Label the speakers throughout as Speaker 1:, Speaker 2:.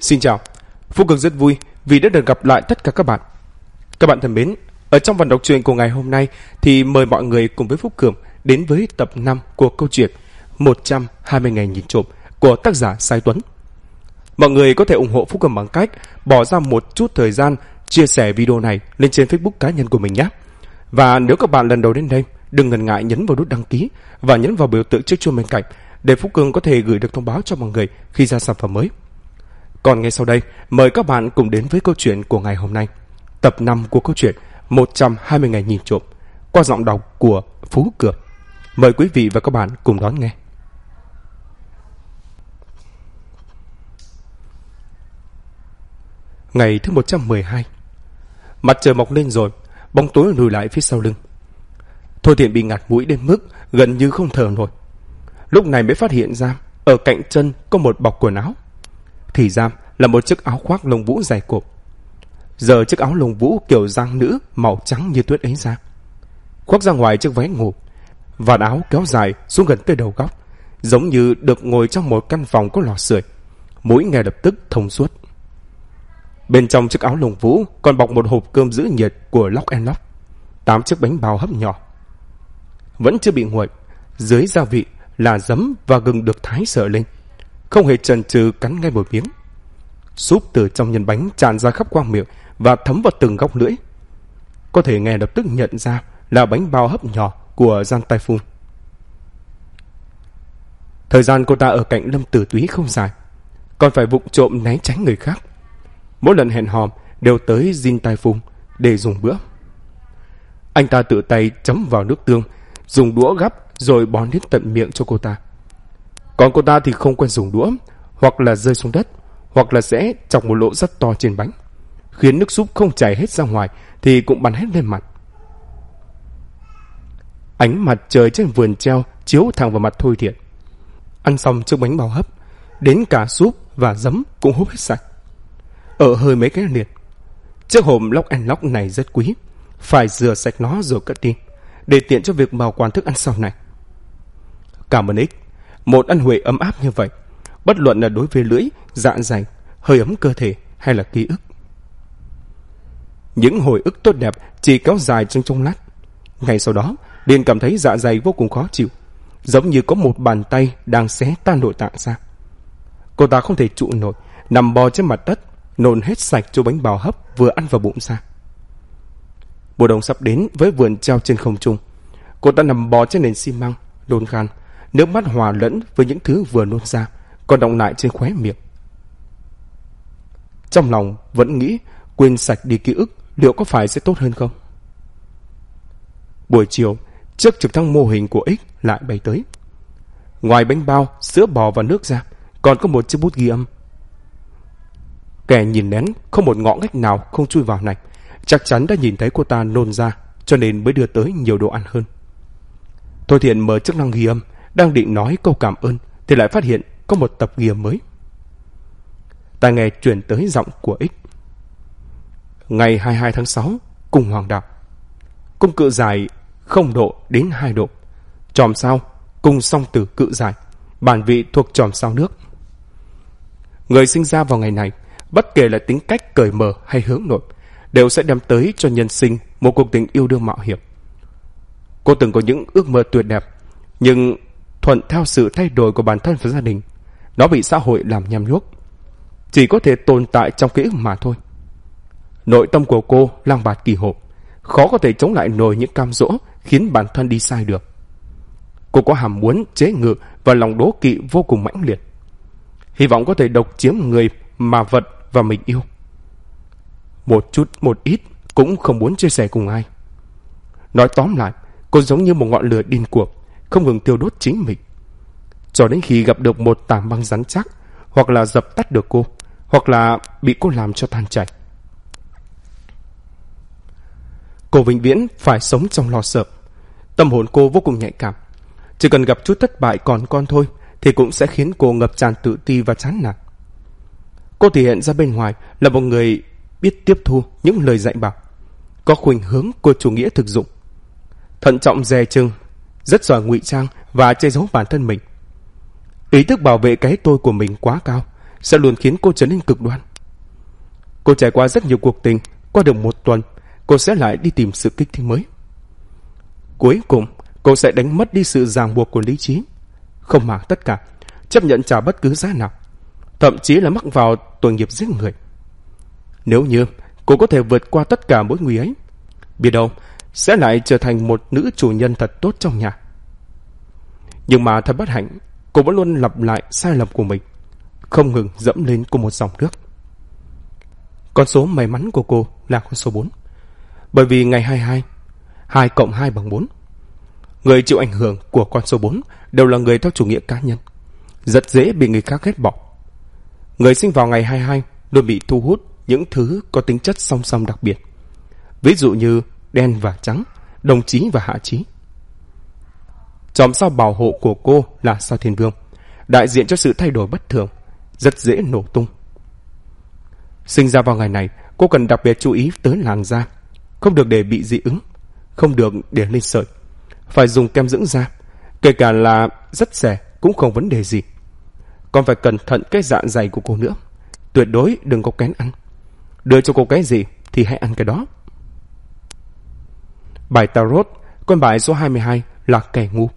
Speaker 1: Xin chào, Phú Cường rất vui vì đã được gặp lại tất cả các bạn. Các bạn thân mến, ở trong phần đọc truyện của ngày hôm nay thì mời mọi người cùng với Phúc Cường đến với tập 5 của câu chuyện 120 ngày nhìn trộm của tác giả Sai Tuấn. Mọi người có thể ủng hộ Phúc Cường bằng cách bỏ ra một chút thời gian chia sẻ video này lên trên Facebook cá nhân của mình nhé. Và nếu các bạn lần đầu đến đây, đừng ngần ngại nhấn vào nút đăng ký và nhấn vào biểu tượng chiếc chuông bên cạnh để Phúc Cường có thể gửi được thông báo cho mọi người khi ra sản phẩm mới. Còn ngay sau đây, mời các bạn cùng đến với câu chuyện của ngày hôm nay. Tập 5 của câu chuyện 120 ngày nhìn trộm qua giọng đọc của Phú Cường. Mời quý vị và các bạn cùng đón nghe. Ngày thứ 112 Mặt trời mọc lên rồi, bóng tối lùi lại phía sau lưng. Thôi thiện bị ngạt mũi đến mức gần như không thở nổi. Lúc này mới phát hiện ra, ở cạnh chân có một bọc quần áo. Thì ra là một chiếc áo khoác lông vũ dày cộp. Giờ chiếc áo lông vũ kiểu giang nữ màu trắng như tuyết ấy ra. Khoác ra ngoài chiếc váy ngủ. Vạt áo kéo dài xuống gần tới đầu góc. Giống như được ngồi trong một căn phòng có lò sưởi. Mũi ngay lập tức thông suốt. Bên trong chiếc áo lông vũ còn bọc một hộp cơm giữ nhiệt của Lock and Lock. Tám chiếc bánh bao hấp nhỏ. Vẫn chưa bị nguội. Dưới gia vị là giấm và gừng được thái sợ lên. Không hề chần chừ cắn ngay một miếng. Súp từ trong nhân bánh tràn ra khắp quang miệng và thấm vào từng góc lưỡi. Có thể nghe lập tức nhận ra là bánh bao hấp nhỏ của Gian Tai Phun. Thời gian cô ta ở cạnh Lâm Tử Túy không dài, còn phải vụng trộm né tránh người khác. Mỗi lần hẹn hòm đều tới Jin Tai Phun để dùng bữa. Anh ta tự tay chấm vào nước tương, dùng đũa gắp rồi bón đến tận miệng cho cô ta. Còn cô ta thì không quen dùng đũa, hoặc là rơi xuống đất, hoặc là sẽ chọc một lỗ rất to trên bánh, khiến nước súp không chảy hết ra ngoài thì cũng bắn hết lên mặt. Ánh mặt trời trên vườn treo chiếu thẳng vào mặt Thôi Thiện. Ăn xong chiếc bánh bao hấp, đến cả súp và giấm cũng hút hết sạch. Ở hơi mấy cái liệt. Chiếc hộp lóc ăn lóc này rất quý, phải rửa sạch nó rồi cất đi, để tiện cho việc bảo quản thức ăn sau này. Cảm ơn ích, một ăn huệ ấm áp như vậy, bất luận là đối với lưỡi, dạ dày, hơi ấm cơ thể hay là ký ức. Những hồi ức tốt đẹp chỉ kéo dài trong trong lát. Ngay sau đó, liền cảm thấy dạ dày vô cùng khó chịu, giống như có một bàn tay đang xé tan nội tạng ra. Cô ta không thể trụ nổi, nằm bò trên mặt đất, nôn hết sạch cho bánh bào hấp vừa ăn vào bụng ra. Mùa đông sắp đến với vườn treo trên không trung. Cô ta nằm bò trên nền xi măng, đôn khan, nước mắt hòa lẫn với những thứ vừa nôn ra, còn động lại trên khóe miệng. Trong lòng vẫn nghĩ quên sạch đi ký ức liệu có phải sẽ tốt hơn không? Buổi chiều, chiếc trực thăng mô hình của X lại bay tới. Ngoài bánh bao, sữa bò và nước ra, còn có một chiếc bút ghi âm. Kẻ nhìn nén, không một ngõ ngách nào không chui vào này. Chắc chắn đã nhìn thấy cô ta nôn ra, cho nên mới đưa tới nhiều đồ ăn hơn. Thôi thiện mở chức năng ghi âm, đang định nói câu cảm ơn, thì lại phát hiện có một tập ghi âm mới. Tai nghe chuyển tới giọng của X. Ngày 22 tháng 6, cùng Hoàng Đạo. Cung cự dài không độ đến hai độ. chòm sao, cung song tử cự dài. Bản vị thuộc chòm sao nước. Người sinh ra vào ngày này, bất kể là tính cách cởi mở hay hướng nội, đều sẽ đem tới cho nhân sinh một cuộc tình yêu đương mạo hiểm. Cô từng có những ước mơ tuyệt đẹp, nhưng thuận theo sự thay đổi của bản thân và gia đình, nó bị xã hội làm nham nhuốc. Chỉ có thể tồn tại trong ký ức mà thôi. Nội tâm của cô lang bạt kỳ hộp, khó có thể chống lại nổi những cam dỗ khiến bản thân đi sai được. Cô có hàm muốn chế ngự và lòng đố kỵ vô cùng mãnh liệt. Hy vọng có thể độc chiếm người mà vật và mình yêu. Một chút một ít cũng không muốn chia sẻ cùng ai. Nói tóm lại, cô giống như một ngọn lửa điên cuồng không ngừng tiêu đốt chính mình. Cho đến khi gặp được một tảng băng rắn chắc, hoặc là dập tắt được cô, hoặc là bị cô làm cho tan chảy. Cô vĩnh viễn phải sống trong lo sợ. Tâm hồn cô vô cùng nhạy cảm. Chỉ cần gặp chút thất bại còn con thôi thì cũng sẽ khiến cô ngập tràn tự ti và chán nản. Cô thể hiện ra bên ngoài là một người biết tiếp thu những lời dạy bảo, có khuynh hướng của chủ nghĩa thực dụng. Thận trọng dè chừng, rất giỏi ngụy trang và che giấu bản thân mình. Ý thức bảo vệ cái tôi của mình quá cao, sẽ luôn khiến cô trở nên cực đoan. Cô trải qua rất nhiều cuộc tình, qua được một tuần, cô sẽ lại đi tìm sự kích thích mới. Cuối cùng, cô sẽ đánh mất đi sự ràng buộc của lý trí, không màng tất cả, chấp nhận trả bất cứ giá nào, thậm chí là mắc vào tội nghiệp giết người. Nếu như cô có thể vượt qua tất cả mối nguy ấy, biết đâu sẽ lại trở thành một nữ chủ nhân thật tốt trong nhà. Nhưng mà thật bất hạnh, cô vẫn luôn lặp lại sai lầm của mình, không ngừng dẫm lên của một dòng nước. Con số may mắn của cô là con số 4. Bởi vì ngày 22, 2 cộng 2 bằng 4. Người chịu ảnh hưởng của con số 4 đều là người theo chủ nghĩa cá nhân. Rất dễ bị người khác ghét bỏ. Người sinh vào ngày 22 luôn bị thu hút những thứ có tính chất song song đặc biệt. Ví dụ như đen và trắng, đồng chí và hạ chí. Chòm sao bảo hộ của cô là sao thiên vương, đại diện cho sự thay đổi bất thường, rất dễ nổ tung. Sinh ra vào ngày này, cô cần đặc biệt chú ý tới làn da, không được để bị dị ứng, không được để lên sợi. Phải dùng kem dưỡng da, kể cả là rất rẻ cũng không vấn đề gì. Còn phải cẩn thận cái dạ dày của cô nữa. Tuyệt đối đừng có kén ăn. Đưa cho cô cái gì thì hãy ăn cái đó. Bài Tarot, con bài số 22 là kẻ ngu.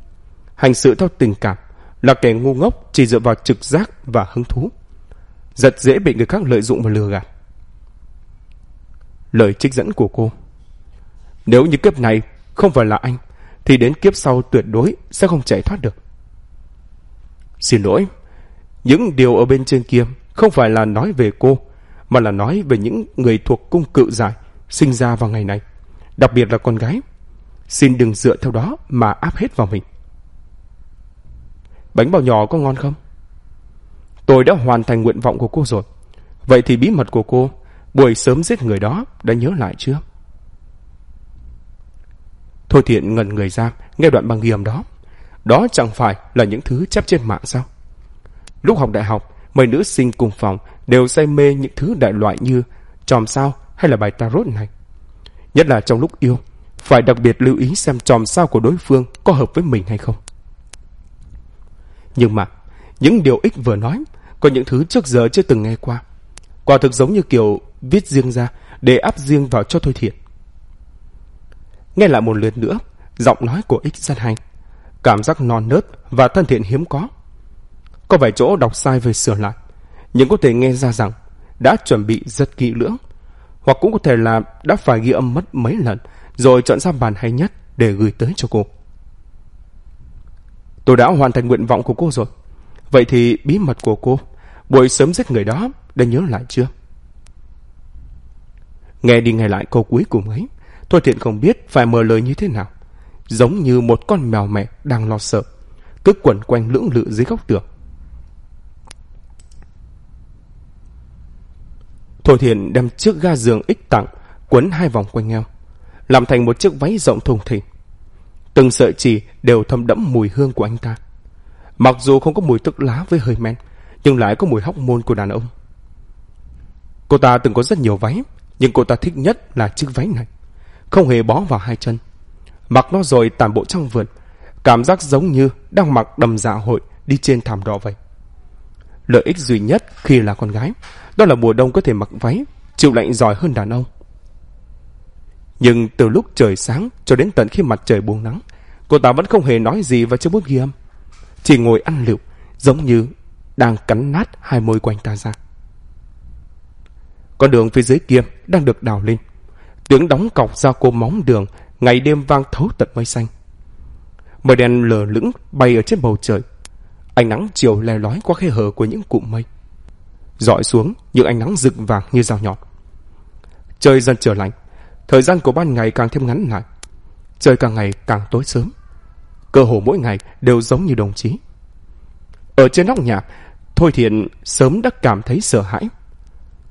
Speaker 1: Hành sự theo tình cảm, là kẻ ngu ngốc chỉ dựa vào trực giác và hứng thú. Rất dễ bị người khác lợi dụng và lừa gạt. Lời trích dẫn của cô Nếu như kiếp này không phải là anh, thì đến kiếp sau tuyệt đối sẽ không chạy thoát được. Xin lỗi, những điều ở bên trên kia không phải là nói về cô, mà là nói về những người thuộc cung cự giải sinh ra vào ngày này, đặc biệt là con gái. Xin đừng dựa theo đó mà áp hết vào mình. Bánh bao nhỏ có ngon không? Tôi đã hoàn thành nguyện vọng của cô rồi. Vậy thì bí mật của cô, buổi sớm giết người đó, đã nhớ lại chưa? Thôi thiện ngần người ra, nghe đoạn băng ghi âm đó. Đó chẳng phải là những thứ chép trên mạng sao? Lúc học đại học, mấy nữ sinh cùng phòng đều say mê những thứ đại loại như tròm sao hay là bài tarot này. Nhất là trong lúc yêu, phải đặc biệt lưu ý xem tròm sao của đối phương có hợp với mình hay không. Nhưng mà, những điều ích vừa nói, có những thứ trước giờ chưa từng nghe qua. Quả thực giống như kiểu viết riêng ra để áp riêng vào cho Thôi Thiện. Nghe lại một lượt nữa, giọng nói của ích rất hay. Cảm giác non nớt và thân thiện hiếm có. Có vài chỗ đọc sai về sửa lại, nhưng có thể nghe ra rằng đã chuẩn bị rất kỹ lưỡng, hoặc cũng có thể là đã phải ghi âm mất mấy lần rồi chọn ra bản hay nhất để gửi tới cho cô. Tôi đã hoàn thành nguyện vọng của cô rồi. Vậy thì bí mật của cô, buổi sớm giết người đó, đã nhớ lại chưa? Nghe đi nghe lại câu cuối cùng ấy, Thôi Thiện không biết phải mở lời như thế nào. Giống như một con mèo mẹ đang lo sợ, cứ quẩn quanh lưỡng lự dưới góc tường. Thôi Thiện đem chiếc ga giường ích tặng, quấn hai vòng quanh eo, làm thành một chiếc váy rộng thùng thình. Từng sợi chỉ đều thâm đẫm mùi hương của anh ta. Mặc dù không có mùi tức lá với hơi men, nhưng lại có mùi hóc môn của đàn ông. Cô ta từng có rất nhiều váy, nhưng cô ta thích nhất là chiếc váy này. Không hề bó vào hai chân. Mặc nó rồi tàn bộ trong vườn, cảm giác giống như đang mặc đầm dạ hội đi trên thảm đỏ vậy. Lợi ích duy nhất khi là con gái, đó là mùa đông có thể mặc váy, chịu lạnh giỏi hơn đàn ông. Nhưng từ lúc trời sáng cho đến tận khi mặt trời buông nắng, cô ta vẫn không hề nói gì và chưa muốn ghi âm. Chỉ ngồi ăn liệu giống như đang cắn nát hai môi quanh ta ra. Con đường phía dưới kia đang được đào lên. Tiếng đóng cọc ra cô móng đường, ngày đêm vang thấu tận mây xanh. Mây đen lờ lững bay ở trên bầu trời. Ánh nắng chiều le lói qua khe hở của những cụm mây. Dọi xuống những ánh nắng rực vàng như dao nhọn. Trời dần trở lạnh, thời gian của ban ngày càng thêm ngắn lại. Trời càng ngày càng tối sớm. Cơ hồ mỗi ngày đều giống như đồng chí. Ở trên nóc nhà, Thôi Thiện sớm đã cảm thấy sợ hãi.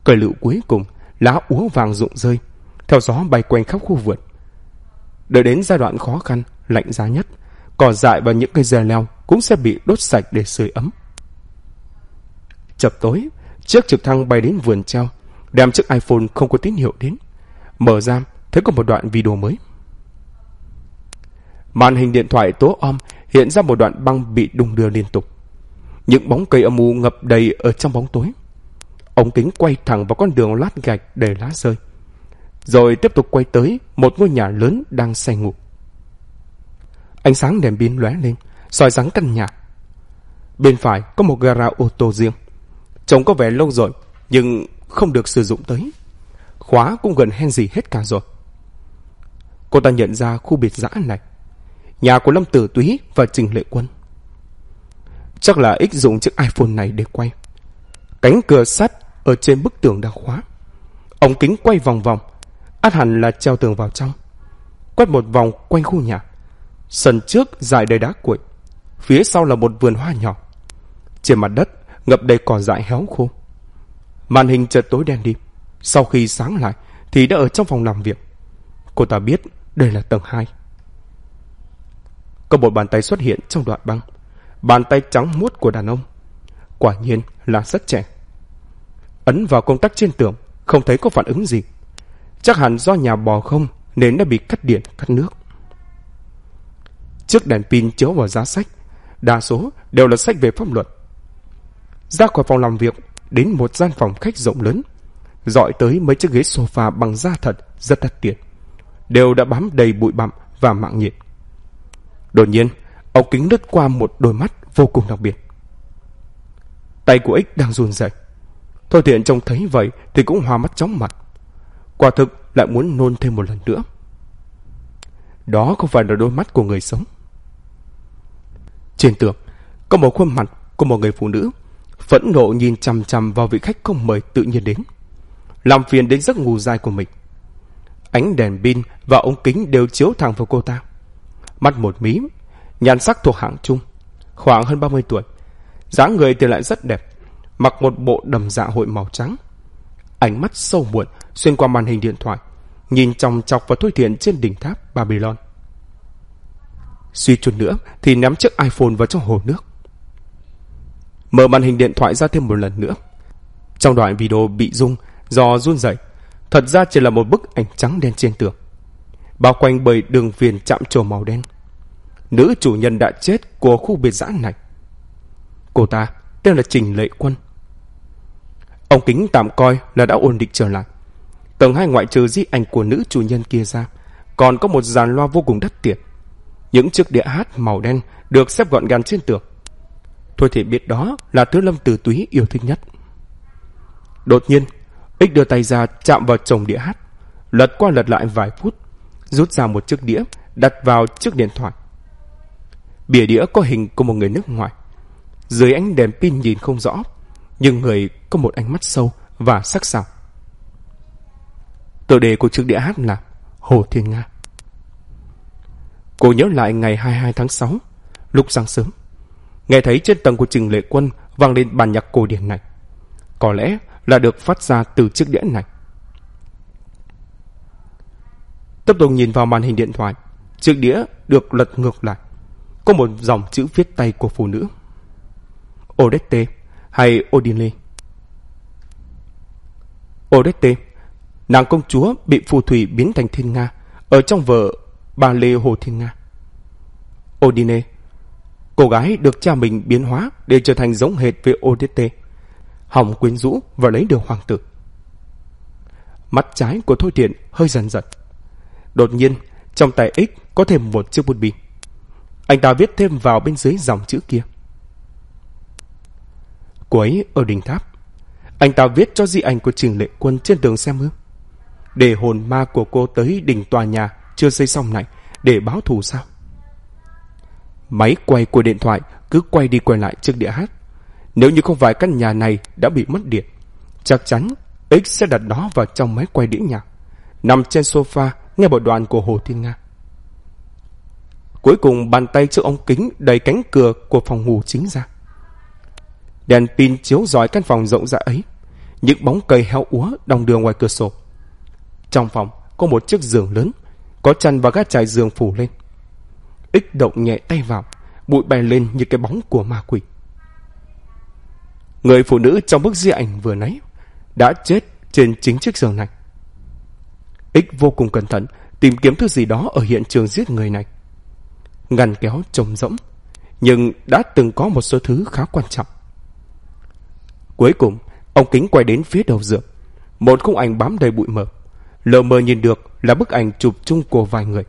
Speaker 1: Cây lựu cuối cùng, lá úa vàng rụng rơi, theo gió bay quanh khắp khu vườn. Đợi đến giai đoạn khó khăn, lạnh giá nhất, cỏ dại và những cây dè leo cũng sẽ bị đốt sạch để sưởi ấm. Chập tối, chiếc trực thăng bay đến vườn treo, đem chiếc iPhone không có tín hiệu đến. Mở ra, thấy có một đoạn video mới. Màn hình điện thoại tố om hiện ra một đoạn băng bị đung đưa liên tục. Những bóng cây âm u ngập đầy ở trong bóng tối. ống kính quay thẳng vào con đường lát gạch để lá rơi. Rồi tiếp tục quay tới một ngôi nhà lớn đang say ngủ. Ánh sáng đèn pin lóe lên, soi sáng căn nhà. Bên phải có một gara ô tô riêng. Trông có vẻ lâu rồi, nhưng không được sử dụng tới. Khóa cũng gần hen gì hết cả rồi. Cô ta nhận ra khu biệt giã này. Nhà của Lâm Tử Túy và Trình Lệ Quân. Chắc là ích dụng chiếc iPhone này để quay. Cánh cửa sắt ở trên bức tường đã khóa. Ống kính quay vòng vòng. Át hẳn là treo tường vào trong. Quét một vòng quanh khu nhà. Sân trước dài đầy đá cuội. Phía sau là một vườn hoa nhỏ. Trên mặt đất ngập đầy cỏ dại héo khô. Màn hình chợt tối đen đi. Sau khi sáng lại thì đã ở trong phòng làm việc. Cô ta biết đây là tầng 2. Có một bàn tay xuất hiện trong đoạn băng. Bàn tay trắng muốt của đàn ông. Quả nhiên là rất trẻ. Ấn vào công tắc trên tường, không thấy có phản ứng gì. Chắc hẳn do nhà bò không nên đã bị cắt điện, cắt nước. Chiếc đèn pin chiếu vào giá sách, đa số đều là sách về pháp luật. Ra khỏi phòng làm việc, đến một gian phòng khách rộng lớn, dọi tới mấy chiếc ghế sofa bằng da thật rất đắt tiền, đều đã bám đầy bụi bặm và mạng nhện. Đột nhiên, ống kính lướt qua một đôi mắt vô cùng đặc biệt. Tay của ích đang run rẩy. Thôi thiện trông thấy vậy thì cũng hoa mắt chóng mặt. Quả thực lại muốn nôn thêm một lần nữa. Đó không phải là đôi mắt của người sống. Trên tường, có một khuôn mặt của một người phụ nữ phẫn nộ nhìn chằm chằm vào vị khách không mời tự nhiên đến. Làm phiền đến giấc ngủ dài của mình. Ánh đèn pin và ống kính đều chiếu thẳng vào cô ta. Mắt một mí, nhan sắc thuộc hạng trung, khoảng hơn 30 tuổi. dáng người thì lại rất đẹp, mặc một bộ đầm dạ hội màu trắng. Ánh mắt sâu muộn xuyên qua màn hình điện thoại, nhìn chòng chọc vào Thôi Thiện trên đỉnh tháp Babylon. Suy chút nữa thì ném chiếc iPhone vào trong hồ nước. Mở màn hình điện thoại ra thêm một lần nữa. Trong đoạn video bị rung do run rẩy, thật ra chỉ là một bức ảnh trắng đen trên tường, bao quanh bởi đường viền chạm trổ màu đen. Nữ chủ nhân đã chết của khu biệt giã này. Cô ta tên là Trình Lệ Quân. Ông Kính tạm coi là đã ổn định trở lại. Tầng hai ngoại trừ di ảnh của nữ chủ nhân kia ra, còn có một dàn loa vô cùng đắt tiền. Những chiếc đĩa hát màu đen được xếp gọn gàng trên tường. Thôi thì biết đó là thứ Lâm Tử Túy yêu thích nhất. Đột nhiên, Ích đưa tay ra chạm vào chồng đĩa hát, lật qua lật lại vài phút, rút ra một chiếc đĩa đặt vào chiếc điện thoại. Bìa đĩa có hình của một người nước ngoài. Dưới ánh đèn pin nhìn không rõ, nhưng người có một ánh mắt sâu và sắc sảo. Tựa đề của chiếc đĩa hát là Hồ Thiên Nga. Cô nhớ lại ngày 22 tháng 6, lúc sáng sớm. Nghe thấy trên tầng của Trình Lệ Quân vang lên bản nhạc cổ điển này. Có lẽ là được phát ra từ chiếc đĩa này. Tiếp tục nhìn vào màn hình điện thoại, chiếc đĩa được lật ngược lại. Có một dòng chữ viết tay của phụ nữ. Odette hay Odile. Odette, nàng công chúa bị phù thủy biến thành thiên Nga ở trong vở Ba Lê Hồ Thiên Nga. Odine, cô gái được cha mình biến hóa để trở thành giống hệt với Odette, hỏng quyến rũ và lấy được hoàng tử. Mắt trái của Thôi Thiện hơi dần dần. Đột nhiên, trong tay X có thêm một chiếc bút bi. Anh ta viết thêm vào bên dưới dòng chữ kia. Cô ấy ở đỉnh tháp. Anh ta viết cho di ảnh của Trình Lệ Quân trên tường xem ư. Để hồn ma của cô tới đỉnh tòa nhà chưa xây xong này để báo thù sao? Máy quay của điện thoại cứ quay đi quay lại trước địa hát. Nếu như không phải căn nhà này đã bị mất điện, chắc chắn X sẽ đặt nó vào trong máy quay đĩa nhạc, nằm trên sofa nghe bộ đoạn của Hồ Thiên Nga. Cuối cùng bàn tay trước ống kính đầy cánh cửa của phòng ngủ chính ra. Đèn pin chiếu rọi căn phòng rộng rãi ấy, những bóng cây heo úa đong đường ngoài cửa sổ. Trong phòng có một chiếc giường lớn, có chăn và gác trải giường phủ lên. Ích động nhẹ tay vào, bụi bay lên như cái bóng của ma quỷ. Người phụ nữ trong bức di ảnh vừa nãy đã chết trên chính chiếc giường này. Ích vô cùng cẩn thận tìm kiếm thứ gì đó ở hiện trường giết người này. Ngăn kéo trống rỗng, nhưng đã từng có một số thứ khá quan trọng. Cuối cùng, Ông kính quay đến phía đầu giường. Một khung ảnh bám đầy bụi mờ. Lờ mờ nhìn được là bức ảnh chụp chung của vài người.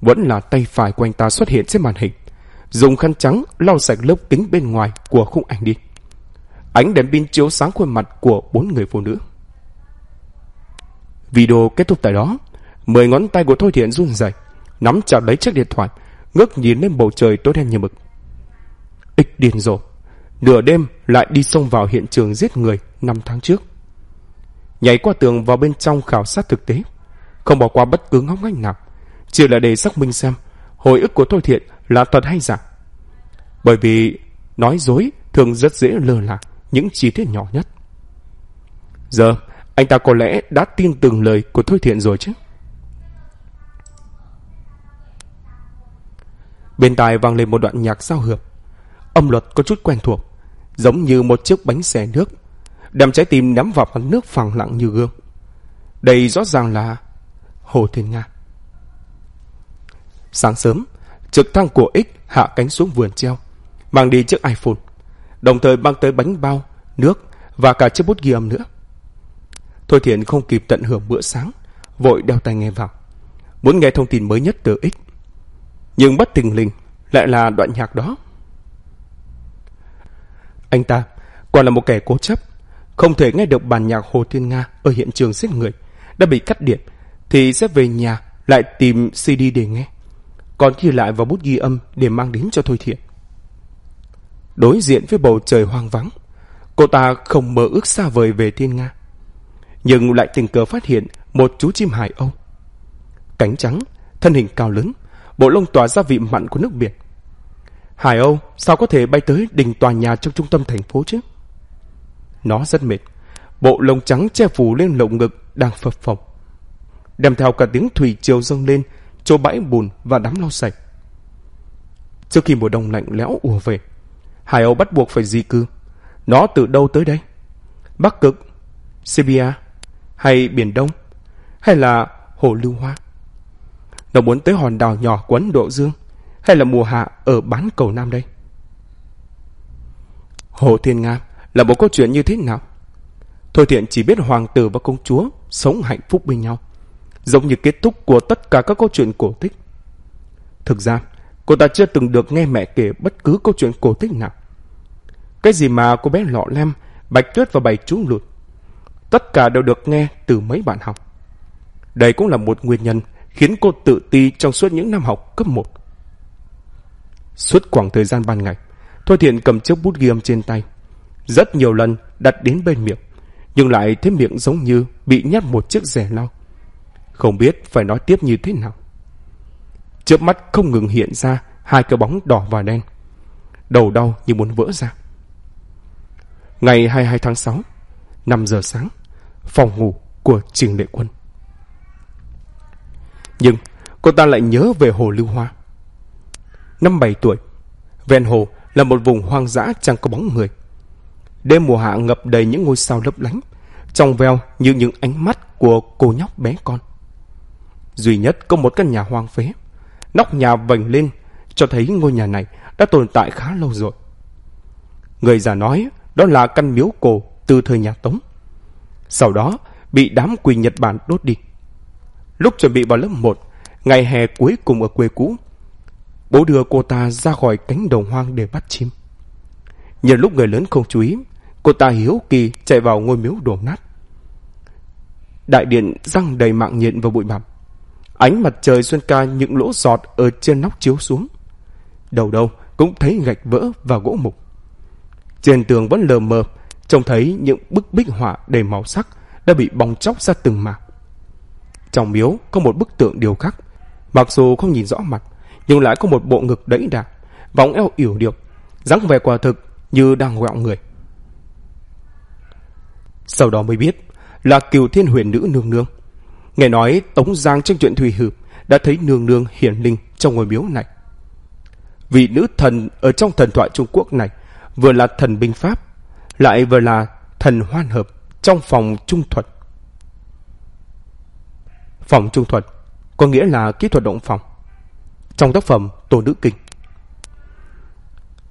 Speaker 1: Vẫn là tay phải của anh ta xuất hiện trên màn hình. Dùng khăn trắng lau sạch lớp kính bên ngoài của khung ảnh đi. Ánh đèn pin chiếu sáng khuôn mặt của bốn người phụ nữ. Video kết thúc tại đó. Mười ngón tay của Thôi Thiện run rẩy, nắm chặt lấy chiếc điện thoại, ngước nhìn lên bầu trời tối đen như mực. Ích điên rồi. Nửa đêm lại đi xông vào hiện trường giết người năm tháng trước. Nhảy qua tường vào bên trong khảo sát thực tế. Không bỏ qua bất cứ ngóc ngách nào. Chỉ là để xác minh xem hồi ức của Thôi Thiện là thật hay giả. Bởi vì nói dối thường rất dễ lơ là những chi tiết nhỏ nhất. Giờ, anh ta có lẽ đã tin từng lời của Thôi Thiện rồi chứ. Bên tai vang lên một đoạn nhạc giao hưởng. Âm luật có chút quen thuộc, giống như một chiếc bánh xe nước, đem trái tim nắm vào mặt nước phẳng lặng như gương. Đây rõ ràng là Hồ Thiên Nga. Sáng sớm, trực thăng của X hạ cánh xuống vườn treo, mang đi chiếc iPhone, đồng thời mang tới bánh bao, nước và cả chiếc bút ghi âm nữa. Thôi Thiện không kịp tận hưởng bữa sáng, vội đeo tai nghe vào, muốn nghe thông tin mới nhất từ X. Nhưng bất tình lình lại là đoạn nhạc đó. Anh ta còn là một kẻ cố chấp, không thể nghe được bản nhạc Hồ Thiên Nga ở hiện trường giết người, đã bị cắt điện, thì sẽ về nhà lại tìm CD để nghe, còn ghi lại vào bút ghi âm để mang đến cho Thôi Thiện. Đối diện với bầu trời hoang vắng, cô ta không mơ ước xa vời về Thiên Nga, nhưng lại tình cờ phát hiện một chú chim hải âu. Cánh trắng, thân hình cao lớn, bộ lông tỏa ra vị mặn của nước biển. Hải Âu sao có thể bay tới đỉnh tòa nhà trong trung tâm thành phố chứ? Nó rất mệt. Bộ lông trắng che phủ lên lồng ngực đang phập phồng. Đem theo cả tiếng thủy triều dâng lên, chỗ bãi bùn và đám lau sạch. Trước khi mùa đông lạnh lẽo ùa về, Hải Âu bắt buộc phải di cư. Nó từ đâu tới đây? Bắc Cực, Siberia, hay Biển Đông, hay là Hồ Lưu Hoa? Nó muốn tới hòn đảo nhỏ của Ấn Độ Dương hay là mùa hạ ở bán cầu Nam đây? Hồ Thiên Nga là một câu chuyện như thế nào? Thôi thiện chỉ biết hoàng tử và công chúa sống hạnh phúc bên nhau, giống như kết thúc của tất cả các câu chuyện cổ tích. Thực ra, cô ta chưa từng được nghe mẹ kể bất cứ câu chuyện cổ tích nào. Cái gì mà cô bé lọ lem, bạch tuyết và bảy chú lụt, tất cả đều được nghe từ mấy bạn học. Đây cũng là một nguyên nhân khiến cô tự ti trong suốt những năm học cấp 1. Suốt khoảng thời gian ban ngày, Thôi Thiện cầm chiếc bút ghi âm trên tay. Rất nhiều lần đặt đến bên miệng, nhưng lại thấy miệng giống như bị nhét một chiếc rẻ lau. Không biết phải nói tiếp như thế nào. Trước mắt không ngừng hiện ra hai cái bóng đỏ và đen. Đầu đau như muốn vỡ ra. Ngày 22 tháng 6, 5 giờ sáng, phòng ngủ của Trình Lệ Quân. Nhưng cô ta lại nhớ về hồ Lưu Hoa. Năm bảy tuổi, ven hồ là một vùng hoang dã chẳng có bóng người. Đêm mùa hạ ngập đầy những ngôi sao lấp lánh, trong veo như những ánh mắt của cô nhóc bé con. Duy nhất có một căn nhà hoang phế. Nóc nhà vành lên cho thấy ngôi nhà này đã tồn tại khá lâu rồi. Người già nói đó là căn miếu cổ từ thời nhà Tống. Sau đó bị đám quỳ Nhật Bản đốt đi. Lúc chuẩn bị vào lớp 1, ngày hè cuối cùng ở quê cũ, bố đưa cô ta ra khỏi cánh đồng hoang để bắt chim nhờ lúc người lớn không chú ý, cô ta hiếu kỳ chạy vào ngôi miếu đổ nát. Đại điện răng đầy mạng nhện và bụi bặm. Ánh mặt trời xuân ca những lỗ giọt ở trên nóc chiếu xuống. Đầu đâu cũng thấy gạch vỡ và gỗ mục. Trên tường vẫn lờ mờ, trông thấy những bức bích họa đầy màu sắc đã bị bong chóc ra từng mảng. Trong miếu có một bức tượng điều khắc, mặc dù không nhìn rõ mặt, nhưng lại có một bộ ngực đẫy đà, vòng eo yểu điệu, dáng vẻ quả thực như đang quẹo người. Sau đó mới biết là kiều thiên huyền nữ nương nương. Nghe nói Tống Giang trong chuyện Thùy Hử đã thấy nương nương hiển linh trong ngôi miếu này. Vị nữ thần ở trong thần thoại Trung Quốc này vừa là thần binh pháp, lại vừa là thần hoan hợp trong phòng trung thuật. Phòng trung thuật có nghĩa là kỹ thuật động phòng. Trong tác phẩm Tổ Nữ Kinh.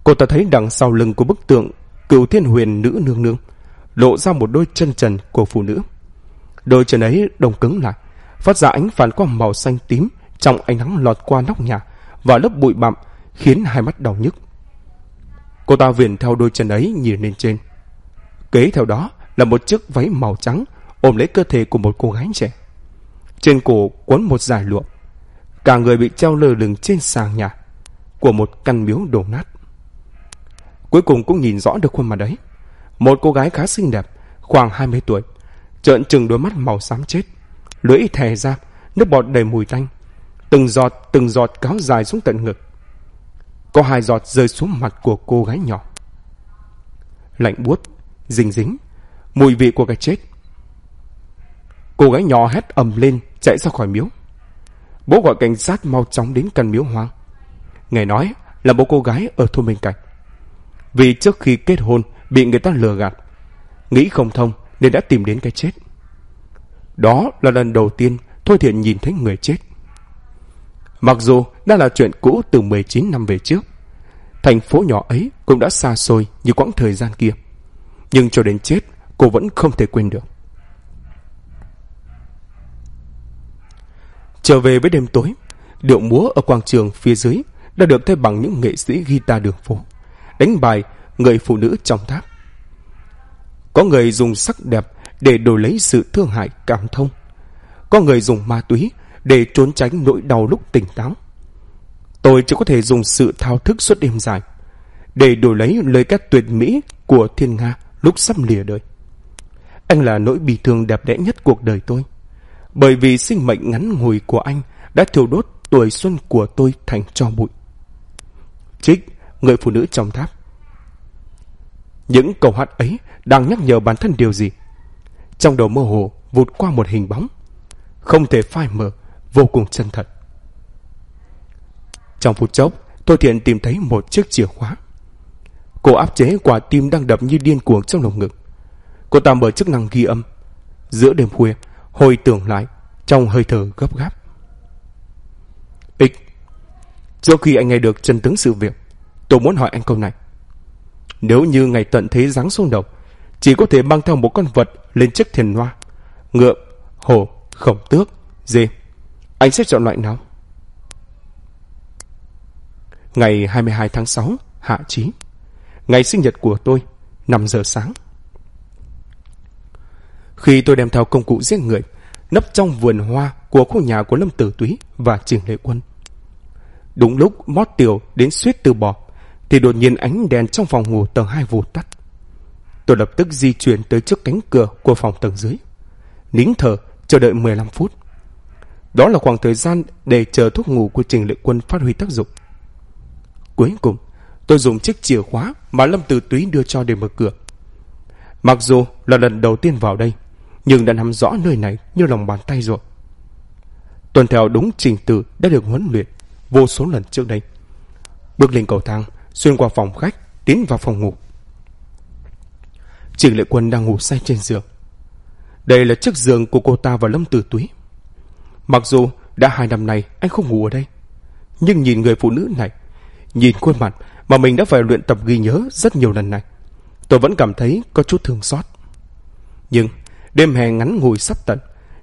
Speaker 1: Cô ta thấy đằng sau lưng của bức tượng cửu thiên huyền nữ nương nương lộ ra một đôi chân trần của phụ nữ. Đôi chân ấy đông cứng lại, phát ra ánh phản quang màu xanh tím trong ánh nắng lọt qua nóc nhà và lớp bụi bặm khiến hai mắt đau nhức. Cô ta viền theo đôi chân ấy nhìn lên trên. Kế theo đó là một chiếc váy màu trắng ôm lấy cơ thể của một cô gái trẻ. Trên cổ quấn một dải lụa. Cả người bị treo lơ lửng trên sàn nhà của một căn miếu đổ nát. Cuối cùng cũng nhìn rõ được khuôn mặt đấy. Một cô gái khá xinh đẹp, khoảng 20 tuổi, trợn trừng đôi mắt màu xám chết, lưỡi thè ra, nước bọt đầy mùi tanh. Từng giọt, từng giọt cáo dài xuống tận ngực. Có hai giọt rơi xuống mặt của cô gái nhỏ. Lạnh buốt, dính dính, mùi vị của cái chết. Cô gái nhỏ hét ầm lên, chạy ra khỏi miếu. Bố gọi cảnh sát mau chóng đến căn miếu hoang. Nghe nói là một cô gái ở thôn bên cạnh. Vì trước khi kết hôn bị người ta lừa gạt, nghĩ không thông nên đã tìm đến cái chết. Đó là lần đầu tiên Thôi Thiện nhìn thấy người chết. Mặc dù đã là chuyện cũ từ 19 năm về trước, thành phố nhỏ ấy cũng đã xa xôi như quãng thời gian kia. Nhưng cho đến chết, cô vẫn không thể quên được. Trở về với đêm tối, điệu múa ở quảng trường phía dưới đã được thay bằng những nghệ sĩ guitar đường phố, đánh bài người phụ nữ trong tháp. Có người dùng sắc đẹp để đổi lấy sự thương hại cảm thông. Có người dùng ma túy để trốn tránh nỗi đau lúc tỉnh táo. Tôi chỉ có thể dùng sự thao thức suốt đêm dài để đổi lấy lời các tuyệt mỹ của thiên nga lúc sắp lìa đời. Anh là nỗi bi thương đẹp đẽ nhất cuộc đời tôi. Bởi vì sinh mệnh ngắn ngủi của anh đã thiêu đốt tuổi xuân của tôi thành cho bụi. Trích, người phụ nữ trong tháp. Những câu hát ấy đang nhắc nhở bản thân điều gì? Trong đầu mơ hồ vụt qua một hình bóng. Không thể phai mờ, vô cùng chân thật. Trong phút chốc, tôi thiện tìm thấy một chiếc chìa khóa. Cô áp chế quả tim đang đập như điên cuồng trong lồng ngực. Cô ta mở chức năng ghi âm. Giữa đêm khuya, hồi tưởng lại trong hơi thở gấp gáp. X. Trước khi anh nghe được chân tướng sự việc, tôi muốn hỏi anh câu này. Nếu như ngày tận thế giáng xuống đầu, chỉ có thể mang theo một con vật lên chiếc thiền hoa, ngựa, hổ, khổng tước, dê, anh sẽ chọn loại nào? Ngày 22 tháng 6, hạ chí. Ngày sinh nhật của tôi, 5 giờ sáng. Khi tôi đem theo công cụ giết người, nấp trong vườn hoa của khu nhà của Lâm Tử Túy và Trường Lệ Quân. Đúng lúc mót tiểu đến suýt từ bỏ, thì đột nhiên ánh đèn trong phòng ngủ tầng hai vụt tắt. Tôi lập tức di chuyển tới trước cánh cửa của phòng tầng dưới. Nín thở, chờ đợi 15 phút. Đó là khoảng thời gian để chờ thuốc ngủ của Trình Lệ Quân phát huy tác dụng. Cuối cùng, tôi dùng chiếc chìa khóa mà Lâm Tử Túy đưa cho để mở cửa. Mặc dù là lần đầu tiên vào đây, nhưng đã nắm rõ nơi này như lòng bàn tay rồi. Tuần theo đúng trình tự đã được huấn luyện vô số lần trước đây. Bước lên cầu thang, xuyên qua phòng khách, tiến vào phòng ngủ. Trình Lệ Quân đang ngủ say trên giường. Đây là chiếc giường của cô ta và Lâm Tử Túy. Mặc dù đã hai năm nay anh không ngủ ở đây, nhưng nhìn người phụ nữ này, nhìn khuôn mặt mà mình đã phải luyện tập ghi nhớ rất nhiều lần này, tôi vẫn cảm thấy có chút thương xót. Nhưng đêm hè ngắn ngủi sắp tận,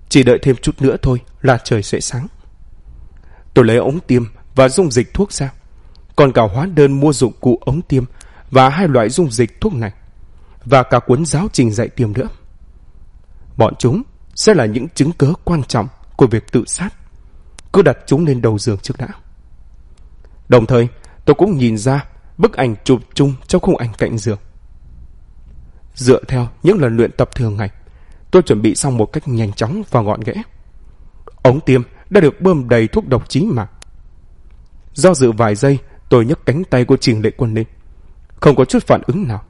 Speaker 1: chỉ đợi thêm chút nữa thôi là trời sẽ sáng. Tôi lấy ống tiêm và dung dịch thuốc ra, còn cả hóa đơn mua dụng cụ ống tiêm và hai loại dung dịch thuốc này, và cả cuốn giáo trình dạy tiêm nữa. Bọn chúng sẽ là những chứng cớ quan trọng của việc tự sát. Cứ đặt chúng lên đầu giường trước đã. Đồng thời, tôi cũng nhìn ra bức ảnh chụp chung trong khung ảnh cạnh giường. Dựa theo những lần luyện tập thường ngày, tôi chuẩn bị xong một cách nhanh chóng và gọn ghẽ. Ống tiêm đã được bơm đầy thuốc độc chí mạng. Do dự vài giây, tôi nhấc cánh tay của Trình Lệ Quân lên. Không có chút phản ứng nào.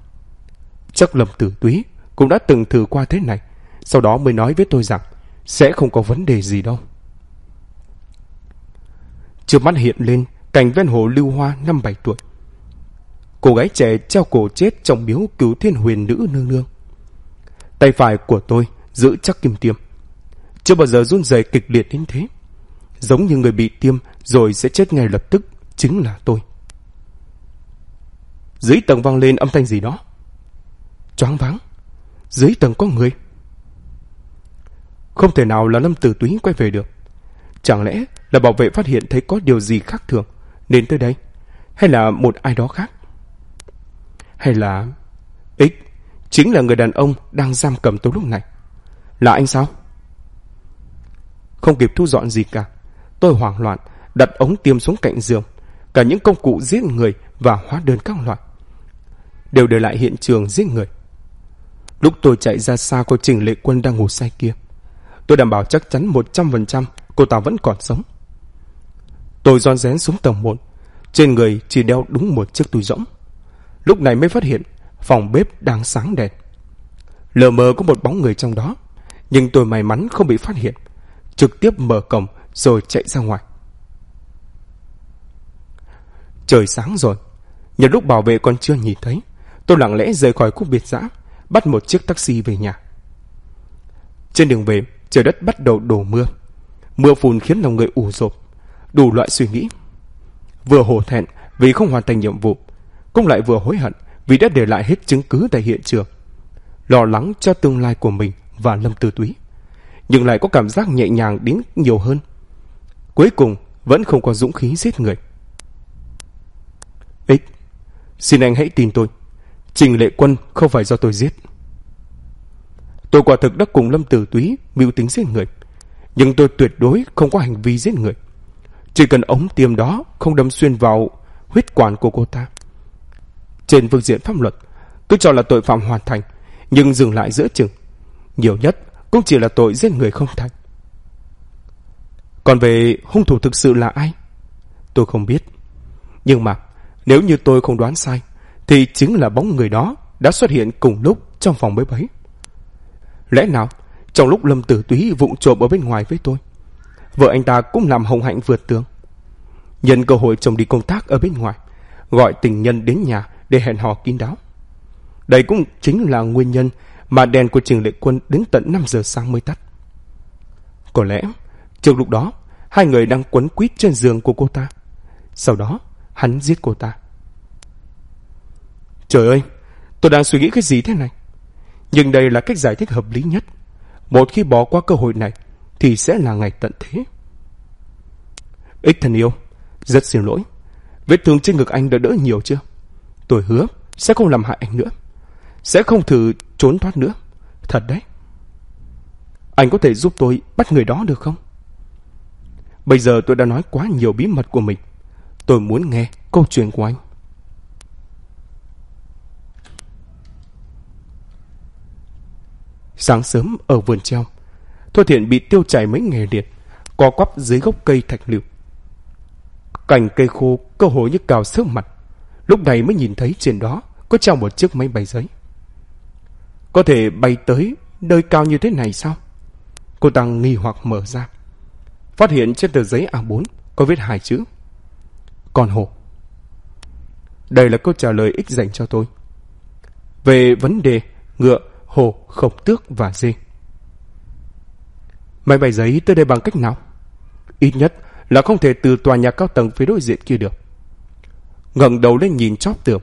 Speaker 1: Chắc lầm tử túy cũng đã từng thử qua thế này, sau đó mới nói với tôi rằng sẽ không có vấn đề gì đâu. Trước mắt hiện lên cảnh ven hồ lưu hoa năm bảy tuổi. Cô gái trẻ treo cổ chết trong miếu cứu thiên huyền nữ nương nương. Tay phải của tôi giữ chắc kim tiêm. Chưa bao giờ run rẩy kịch liệt đến thế. Giống như người bị tiêm rồi sẽ chết ngay lập tức, chính là tôi. Dưới tầng vang lên âm thanh gì đó. Choáng váng. dưới tầng có người. Không thể nào là Lâm Tử Túy quay về được. Chẳng lẽ là bảo vệ phát hiện thấy có điều gì khác thường nên tới đây? Hay là một ai đó khác? Hay là... X chính là người đàn ông đang giam cầm tôi lúc này. Là anh sao? Không kịp thu dọn gì cả. Tôi hoảng loạn, đặt ống tiêm xuống cạnh giường. Cả những công cụ giết người và hóa đơn các loại. Đều để lại hiện trường giết người. Lúc tôi chạy ra xa cô Trình Lệ Quân đang ngủ say kia. Tôi đảm bảo chắc chắn 100% cô ta vẫn còn sống. Tôi rón rén xuống tầng một, Trên người chỉ đeo đúng một chiếc túi rỗng. Lúc này mới phát hiện phòng bếp đang sáng đèn. Lờ mờ có một bóng người trong đó. Nhưng tôi may mắn không bị phát hiện. Trực tiếp mở cổng rồi chạy ra ngoài. Trời sáng rồi. Nhờ lúc bảo vệ còn chưa nhìn thấy. Tôi lặng lẽ rời khỏi khu biệt giã. Bắt một chiếc taxi về nhà. Trên đường về, trời đất bắt đầu đổ mưa. Mưa phùn khiến lòng người ủ rột. Đủ loại suy nghĩ. Vừa hổ thẹn vì không hoàn thành nhiệm vụ. Cũng lại vừa hối hận vì đã để lại hết chứng cứ tại hiện trường. Lo lắng cho tương lai của mình và Lâm Tư Túy. Nhưng lại có cảm giác nhẹ nhàng đến nhiều hơn. Cuối cùng vẫn không có dũng khí giết người. Xin anh hãy tin tôi. Trình Lệ Quân không phải do tôi giết. Tôi quả thực đã cùng Lâm Tử Túy mưu tính giết người. Nhưng tôi tuyệt đối không có hành vi giết người. Chỉ cần ống tiêm đó không đâm xuyên vào huyết quản của cô ta. Trên phương diện pháp luật, tôi cho là tội phạm hoàn thành, nhưng dừng lại giữa chừng. Nhiều nhất cũng chỉ là tội giết người không thành. Còn về hung thủ thực sự là ai? Tôi không biết. Nhưng mà, nếu như tôi không đoán sai, thì chính là bóng người đó đã xuất hiện cùng lúc trong phòng bấy bấy. Lẽ nào, trong lúc Lâm Tử Túy vụng trộm ở bên ngoài với tôi, vợ anh ta cũng làm hồng hạnh vượt tường. Nhân cơ hội chồng đi công tác ở bên ngoài, gọi tình nhân đến nhà để hẹn hò kín đáo. Đây cũng chính là nguyên nhân mà đèn của Trình Lệ Quân đến tận 5 giờ sáng mới tắt. Có lẽ, trước lúc đó, hai người đang quấn quýt trên giường của cô ta. Sau đó, hắn giết cô ta. Trời ơi, tôi đang suy nghĩ cái gì thế này? Nhưng đây là cách giải thích hợp lý nhất. Một khi bỏ qua cơ hội này, thì sẽ là ngày tận thế. Ích thân yêu, rất xin lỗi. Vết thương trên ngực anh đã đỡ nhiều chưa? Tôi hứa sẽ không làm hại anh nữa. Sẽ không thử trốn thoát nữa. Thật đấy. Anh có thể giúp tôi bắt người đó được không? Bây giờ tôi đã nói quá nhiều bí mật của mình. Tôi muốn nghe câu chuyện của anh. Sáng sớm ở vườn treo, Thôi Thiện bị tiêu chảy mấy ngày liệt, co quắp dưới gốc cây thạch liễu. Cành cây khô cơ hồ như cào xước mặt. Lúc này mới nhìn thấy trên đó có treo một chiếc máy bay giấy. Có thể bay tới nơi cao như thế này sao? Cô ta nghi hoặc mở ra. Phát hiện trên tờ giấy A4 có viết hai chữ. Con hổ. Đây là câu trả lời ích dành cho tôi. Về vấn đề ngựa, hổ, khổng tước và dê. Máy bay giấy tới đây bằng cách nào? Ít nhất là không thể từ tòa nhà cao tầng phía đối diện kia được. ngẩng đầu lên nhìn chóp tường.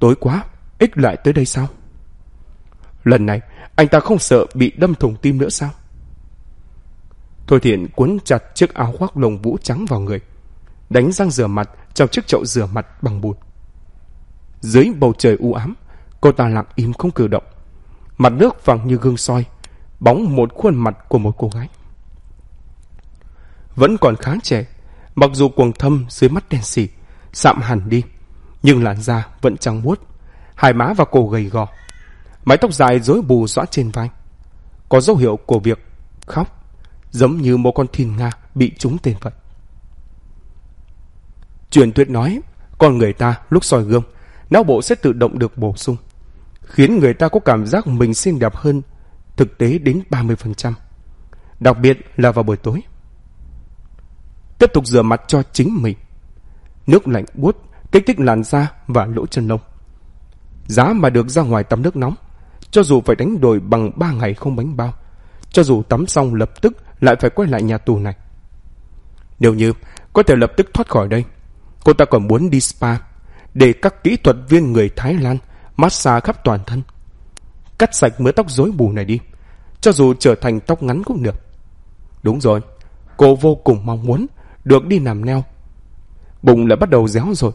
Speaker 1: Tối quá, ích lại tới đây sao? Lần này, anh ta không sợ bị đâm thủng tim nữa sao? Thôi thiện cuốn chặt chiếc áo khoác lồng vũ trắng vào người, đánh răng rửa mặt trong chiếc chậu rửa mặt bằng bùn. Dưới bầu trời u ám, cô ta lặng im không cử động. Mặt nước vàng như gương soi, bóng một khuôn mặt của một cô gái. Vẫn còn khá trẻ, mặc dù quầng thâm dưới mắt đen xỉ, sạm hẳn đi, nhưng làn da vẫn trắng muốt, hai má và cổ gầy gò. Mái tóc dài rối bù xõa trên vai. Có dấu hiệu của việc khóc, giống như một con thiên nga bị trúng tên vậy. Truyền thuyết nói, con người ta lúc soi gương, não bộ sẽ tự động được bổ sung, khiến người ta có cảm giác mình xinh đẹp hơn thực tế đến 30%. Đặc biệt là vào buổi tối. Tiếp tục rửa mặt cho chính mình. Nước lạnh buốt, kích thích làn da và lỗ chân lông. Giá mà được ra ngoài tắm nước nóng, cho dù phải đánh đổi bằng 3 ngày không bánh bao, cho dù tắm xong lập tức lại phải quay lại nhà tù này. Nếu như có thể lập tức thoát khỏi đây, cô ta còn muốn đi spa để các kỹ thuật viên người Thái Lan massage khắp toàn thân cắt sạch mớ tóc rối bù này đi. Cho dù trở thành tóc ngắn cũng được. Đúng rồi, cô vô cùng mong muốn được đi nằm neo. Bụng lại bắt đầu réo rồi.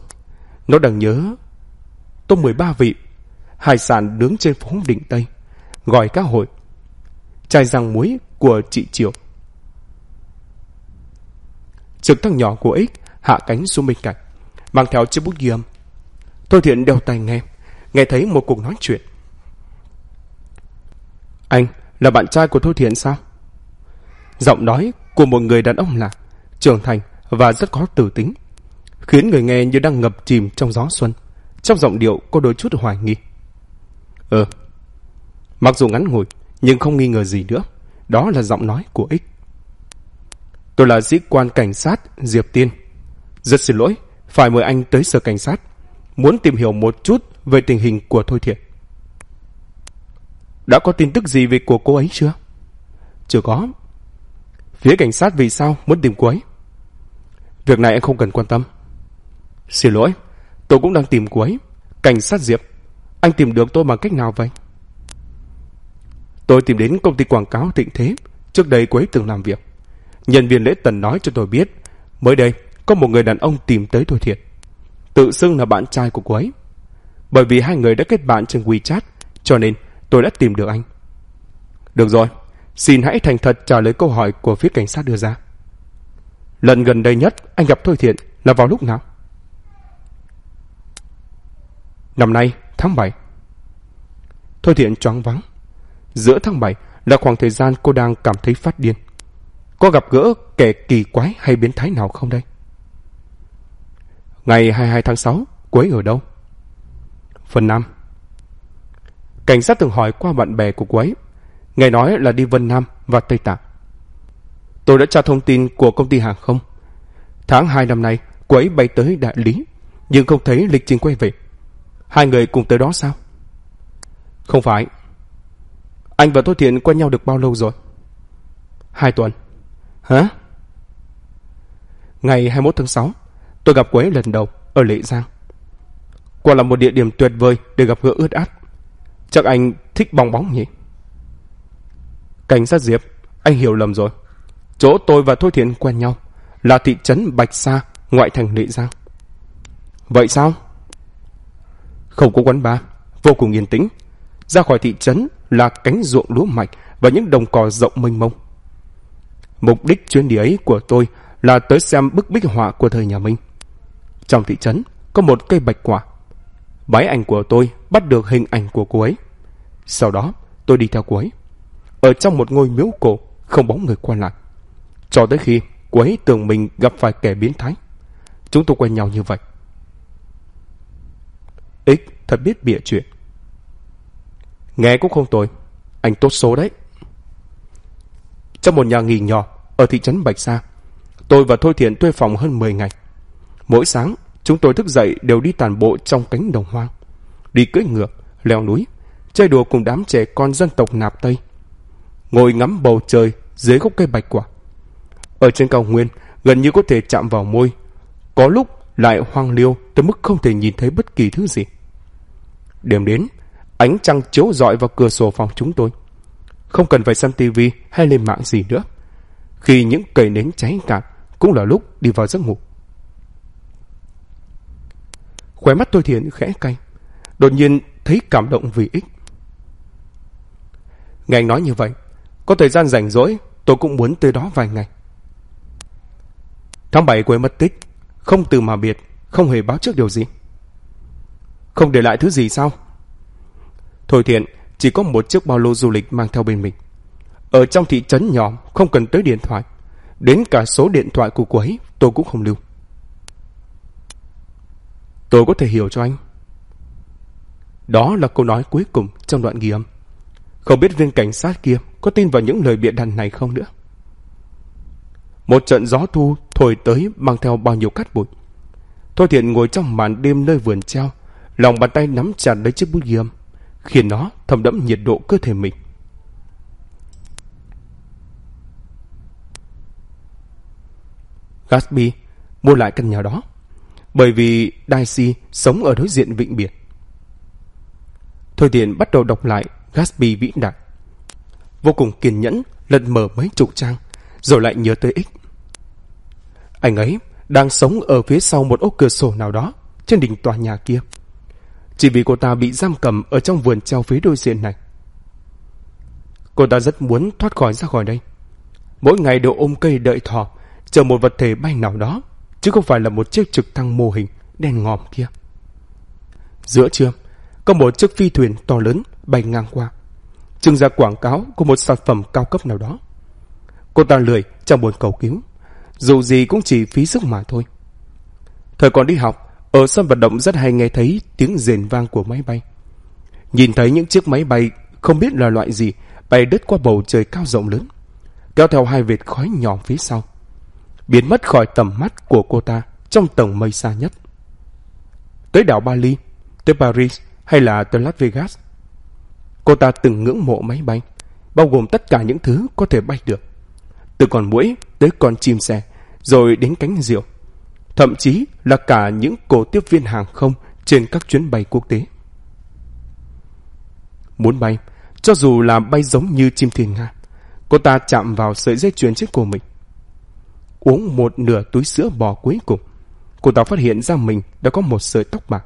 Speaker 1: Nó đang nhớ tôm 13 vị, hải sản nướng trên phố Định Tây, gọi cá hội, chai răng muối của chị Triệu Trực thăng nhỏ của X hạ cánh xuống bên cạnh, mang theo chiếc bút ghi âm. Thôi thiện đeo tay nghe, nghe thấy một cuộc nói chuyện. Anh là bạn trai của Thôi Thiện sao? Giọng nói của một người đàn ông là trưởng thành và rất có tử tính, khiến người nghe như đang ngập chìm trong gió xuân. Trong giọng điệu có đôi chút hoài nghi. Ừ, mặc dù ngắn ngủi, nhưng không nghi ngờ gì nữa. Đó là giọng nói của ích. Tôi là sĩ quan cảnh sát Diệp Tiên. Rất xin lỗi, phải mời anh tới sở cảnh sát. Muốn tìm hiểu một chút về tình hình của Thôi Thiện. Đã có tin tức gì về của cô ấy chưa? Chưa có. Phía cảnh sát vì sao muốn tìm cô ấy? Việc này anh không cần quan tâm. Xin lỗi, tôi cũng đang tìm cô ấy. Cảnh sát Diệp, anh tìm được tôi bằng cách nào vậy? Tôi tìm đến công ty quảng cáo Thịnh Thế, trước đây cô ấy từng làm việc. Nhân viên lễ tần nói cho tôi biết, mới đây có một người đàn ông tìm tới Thôi thiệt. Tự xưng là bạn trai của cô ấy. Bởi vì hai người đã kết bạn trên WeChat, cho nên tôi đã tìm được anh. Được rồi, xin hãy thành thật trả lời câu hỏi của phía cảnh sát đưa ra. Lần gần đây nhất anh gặp Thôi Thiện là vào lúc nào? Năm nay, tháng 7. Thôi Thiện choáng vắng. Giữa tháng 7 là khoảng thời gian cô đang cảm thấy phát điên. Có gặp gỡ kẻ kỳ quái hay biến thái nào không đây? Ngày 22 tháng 6, cô ấy ở đâu? Phần 5 Cảnh sát từng hỏi qua bạn bè của cô ấy. Nghe nói là đi Vân Nam và Tây Tạng. Tôi đã tra thông tin của công ty hàng không. Tháng 2 năm nay, cô ấy bay tới Đại Lý, nhưng không thấy lịch trình quay về. Hai người cùng tới đó sao? Không phải. Anh và tôi Thiện quen nhau được bao lâu rồi? Hai tuần. Hả? Ngày 21 tháng 6, tôi gặp cô ấy lần đầu ở Lệ Giang. Quả là một địa điểm tuyệt vời để gặp gỡ ướt át. Chắc anh thích bong bóng nhỉ? Cảnh sát Diệp, anh hiểu lầm rồi. Chỗ tôi và Thôi Thiện quen nhau là thị trấn Bạch Sa, ngoại thành Lệ Giang. Vậy sao? Không có quán bar, vô cùng yên tĩnh. Ra khỏi thị trấn là cánh ruộng lúa mạch và những đồng cỏ rộng mênh mông. Mục đích chuyến đi ấy của tôi là tới xem bức bích họa của thời nhà Minh. Trong thị trấn có một cây bạch quả. Máy ảnh của tôi bắt được hình ảnh của cô ấy. Sau đó tôi đi theo cô ấy. Ở trong một ngôi miếu cổ không bóng người qua lại. Cho tới khi cô ấy tưởng mình gặp phải kẻ biến thái. Chúng tôi quen nhau như vậy. ích thật biết bịa chuyện. Nghe cũng không tồi. Anh tốt số đấy. Trong một nhà nghỉ nhỏ ở thị trấn Bạch Sa, tôi và Thôi Thiện thuê phòng hơn 10 ngày. Mỗi sáng, chúng tôi thức dậy đều đi tàn bộ trong cánh đồng hoang. Đi cưỡi ngựa, leo núi, chơi đùa cùng đám trẻ con dân tộc Nạp Tây. Ngồi ngắm bầu trời dưới gốc cây bạch quả. Ở trên cao nguyên, gần như có thể chạm vào môi. Có lúc lại hoang liêu tới mức không thể nhìn thấy bất kỳ thứ gì. Đêm đến, ánh trăng chiếu rọi vào cửa sổ phòng chúng tôi. Không cần phải xem tivi hay lên mạng gì nữa. Khi những cây nến cháy cạn, cũng là lúc đi vào giấc ngủ. Khóe mắt tôi thiện khẽ cay. Đột nhiên thấy cảm động vì ích. Nghe anh nói như vậy, có thời gian rảnh rỗi, tôi cũng muốn tới đó vài ngày. Tháng 7 của mất tích, không từ mà biệt, không hề báo trước điều gì. Không để lại thứ gì sao? Thôi thiện, chỉ có một chiếc ba lô du lịch mang theo bên mình. Ở trong thị trấn nhỏ, không cần tới điện thoại. Đến cả số điện thoại của cô ấy, tôi cũng không lưu. Tôi có thể hiểu cho anh. Đó là câu nói cuối cùng trong đoạn ghi âm. Không biết viên cảnh sát kia có tin vào những lời bịa đặt này không nữa. Một trận gió thu thổi tới mang theo bao nhiêu cát bụi. Thôi thiện ngồi trong màn đêm nơi vườn treo, lòng bàn tay nắm chặt lấy chiếc bút ghi âm khiến nó thấm đẫm nhiệt độ cơ thể mình. Gatsby mua lại căn nhà đó bởi vì Daisy sống ở đối diện vịnh biển. Thôi Điền bắt đầu đọc lại Gatsby vĩ đại. Vô cùng kiên nhẫn, lật mở mấy chục trang, rồi lại nhớ tới ích. Anh ấy đang sống ở phía sau một ốc cửa sổ nào đó, trên đỉnh tòa nhà kia. Chỉ vì cô ta bị giam cầm ở trong vườn treo phía đối diện này. Cô ta rất muốn thoát khỏi ra khỏi đây. Mỗi ngày đều ôm cây đợi thỏ, chờ một vật thể bay nào đó, chứ không phải là một chiếc trực thăng mô hình đèn ngòm kia. Giữa trưa, có một chiếc phi thuyền to lớn bay ngang qua, trưng ra quảng cáo của một sản phẩm cao cấp nào đó. Cô ta lười chẳng buồn cầu cứu, dù gì cũng chỉ phí sức mà thôi. Thời còn đi học, ở sân vận động rất hay nghe thấy tiếng rền vang của máy bay. Nhìn thấy những chiếc máy bay không biết là loại gì bay đứt qua bầu trời cao rộng lớn, kéo theo hai vệt khói nhỏ phía sau, biến mất khỏi tầm mắt của cô ta trong tầng mây xa nhất. Tới đảo Bali, tới Paris hay là tới Las Vegas. Cô ta từng ngưỡng mộ máy bay, bao gồm tất cả những thứ có thể bay được. Từ con mũi tới con chim sẻ, rồi đến cánh diều. Thậm chí là cả những cổ tiếp viên hàng không trên các chuyến bay quốc tế. Muốn bay, cho dù là bay giống như chim thuyền Nga, cô ta chạm vào sợi dây chuyền trên cổ mình. Uống một nửa túi sữa bò cuối cùng, cô ta phát hiện ra mình đã có một sợi tóc bạc.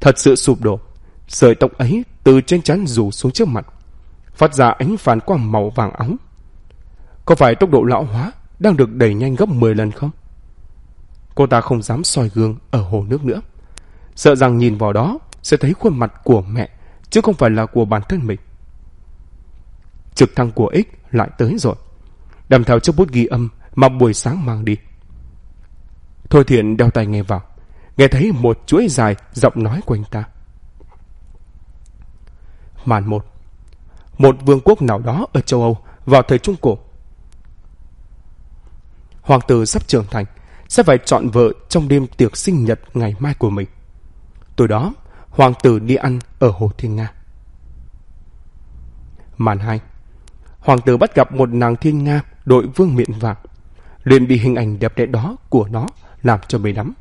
Speaker 1: Thật sự sụp đổ, sợi tóc ấy từ trên trán rủ xuống trước mặt, phát ra ánh phản quang màu vàng óng. Có phải tốc độ lão hóa đang được đẩy nhanh gấp 10 lần không? Cô ta không dám soi gương ở hồ nước nữa. Sợ rằng nhìn vào đó sẽ thấy khuôn mặt của mẹ chứ không phải là của bản thân mình. Trực thăng của X lại tới rồi. Đầm theo chiếc bút ghi âm mà buổi sáng mang đi. Thôi thiện đeo tay nghe vào. Nghe thấy một chuỗi dài giọng nói của anh ta. Màn một Một vương quốc nào đó ở châu Âu vào thời Trung Cổ. Hoàng tử sắp trưởng thành sẽ phải chọn vợ trong đêm tiệc sinh nhật ngày mai của mình. Tối đó, hoàng tử đi ăn ở Hồ Thiên Nga. Màn 2 Hoàng tử bắt gặp một nàng thiên nga đội vương miện vàng. liền bị hình ảnh đẹp đẽ đó của nó làm cho mê đắm.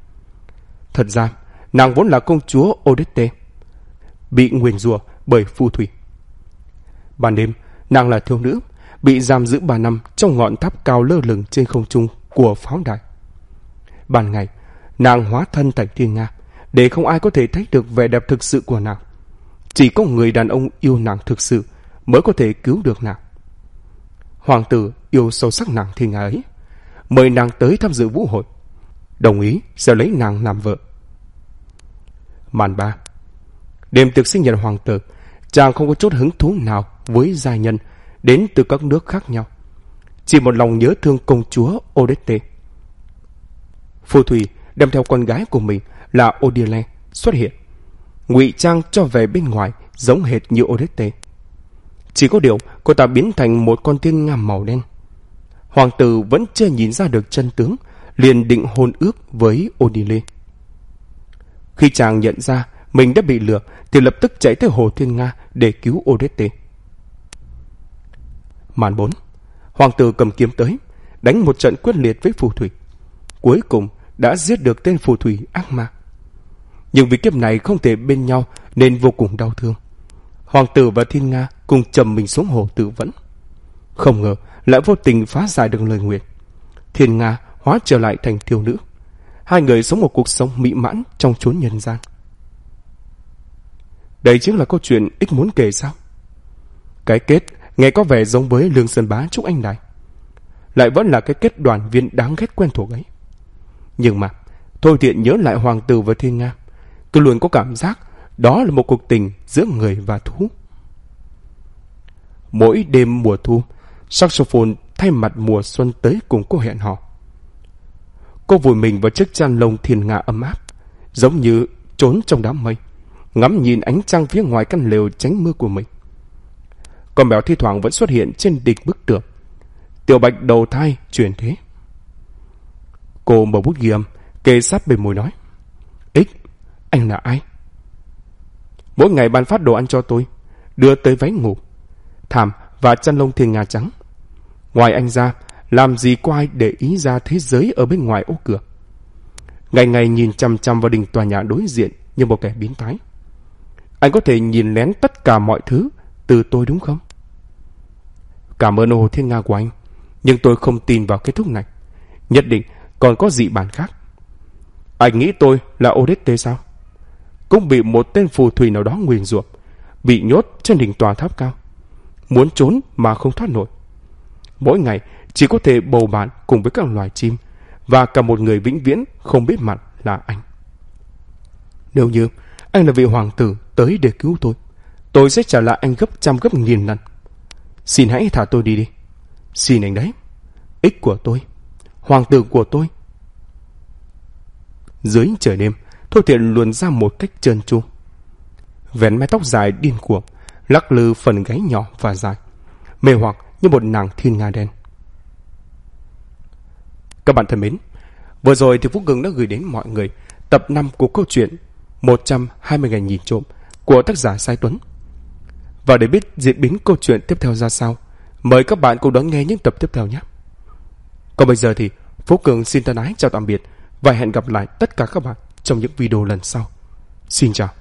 Speaker 1: Thật ra, nàng vốn là công chúa Odette, bị nguyền rủa bởi phù thủy. Ban đêm, nàng là thiếu nữ, bị giam giữ ba năm trong ngọn tháp cao lơ lửng trên không trung của pháo đài. Ban ngày, nàng hóa thân thành thiên nga, để không ai có thể thấy được vẻ đẹp thực sự của nàng. Chỉ có người đàn ông yêu nàng thực sự mới có thể cứu được nàng. Hoàng tử yêu sâu sắc nàng thiên ấy, mời nàng tới tham dự vũ hội, đồng ý sẽ lấy nàng làm vợ. Màn ba Đêm tiệc sinh nhật hoàng tử, chàng không có chút hứng thú nào với gia nhân đến từ các nước khác nhau. Chỉ một lòng nhớ thương công chúa Odette. Phù thủy đem theo con gái của mình là Odile xuất hiện. ngụy trang cho về bên ngoài giống hệt như Odette. Chỉ có điều cô ta biến thành một con tiên nga màu đen. Hoàng tử vẫn chưa nhìn ra được chân tướng, liền định hôn ước với Odile. Khi chàng nhận ra mình đã bị lừa, thì lập tức chạy tới Hồ Thiên Nga để cứu Odette. Màn 4 Hoàng tử cầm kiếm tới, đánh một trận quyết liệt với phù thủy. Cuối cùng đã giết được tên phù thủy ác ma. Nhưng vì kiếp này không thể bên nhau nên vô cùng đau thương. Hoàng tử và Thiên Nga cùng trầm mình xuống hồ tự vẫn. Không ngờ lại vô tình phá giải được lời nguyện. Thiên Nga hóa trở lại thành thiếu nữ. Hai người sống một cuộc sống mỹ mãn trong chốn nhân gian. Đây chính là câu chuyện ích muốn kể sao? Cái kết nghe có vẻ giống với Lương Sơn Bá Trúc Anh Đài. Lại vẫn là cái kết đoàn viên đáng ghét quen thuộc ấy. Nhưng mà, Thôi Thiện nhớ lại Hoàng Tử và Thiên Nga. Cứ luôn có cảm giác đó là một cuộc tình giữa người và thú. Mỗi đêm mùa thu, saxophone thay mặt mùa xuân tới cùng cô hẹn hò. Cô vùi mình vào chiếc chăn lông thiên nga ấm áp, giống như trốn trong đám mây, ngắm nhìn ánh trăng phía ngoài căn lều tránh mưa của mình. Con mèo thi thoảng vẫn xuất hiện trên đỉnh bức tường. Tiểu bạch đầu thai chuyển thế. Cô mở bút ghi âm, kề sát bên môi nói. Ích, anh là ai? Mỗi ngày ban phát đồ ăn cho tôi, đưa tới váy ngủ, thảm và chăn lông thiên nga trắng. Ngoài anh ra, làm gì có ai để ý ra thế giới ở bên ngoài ô cửa. Ngày ngày nhìn chăm chăm vào đỉnh tòa nhà đối diện như một kẻ biến thái. anh có thể nhìn lén tất cả mọi thứ từ tôi đúng không? Cảm ơn ô thiên nga của anh, nhưng tôi không tin vào kết thúc này. Nhất định còn có dị bản khác. Anh nghĩ tôi là Odette sao? Cũng bị một tên phù thủy nào đó nguyền rủa, bị nhốt trên đỉnh tòa tháp cao. Muốn trốn mà không thoát nổi. Mỗi ngày chỉ có thể bầu bạn cùng với các loài chim và cả một người vĩnh viễn không biết mặt là anh. Nếu như anh là vị hoàng tử tới để cứu tôi, tôi sẽ trả lại anh gấp trăm gấp nghìn lần. Xin hãy thả tôi đi đi. Xin anh đấy. Ích của tôi. Hoàng tử của tôi. Dưới trời đêm, Thôi Thiện luồn ra một cách trơn tru. Vén mái tóc dài điên cuồng, lắc lư phần gáy nhỏ và dài, mê hoặc như một nàng thiên nga đen. Các bạn thân mến, vừa rồi thì Phúc Cường đã gửi đến mọi người tập 5 của câu chuyện 120 ngày nhìn trộm của tác giả Sai Tuấn. Và để biết diễn biến câu chuyện tiếp theo ra sao, mời các bạn cùng đón nghe những tập tiếp theo nhé. Còn bây giờ thì Phú Cường xin thân ái chào tạm biệt và hẹn gặp lại tất cả các bạn trong những video lần sau. Xin chào.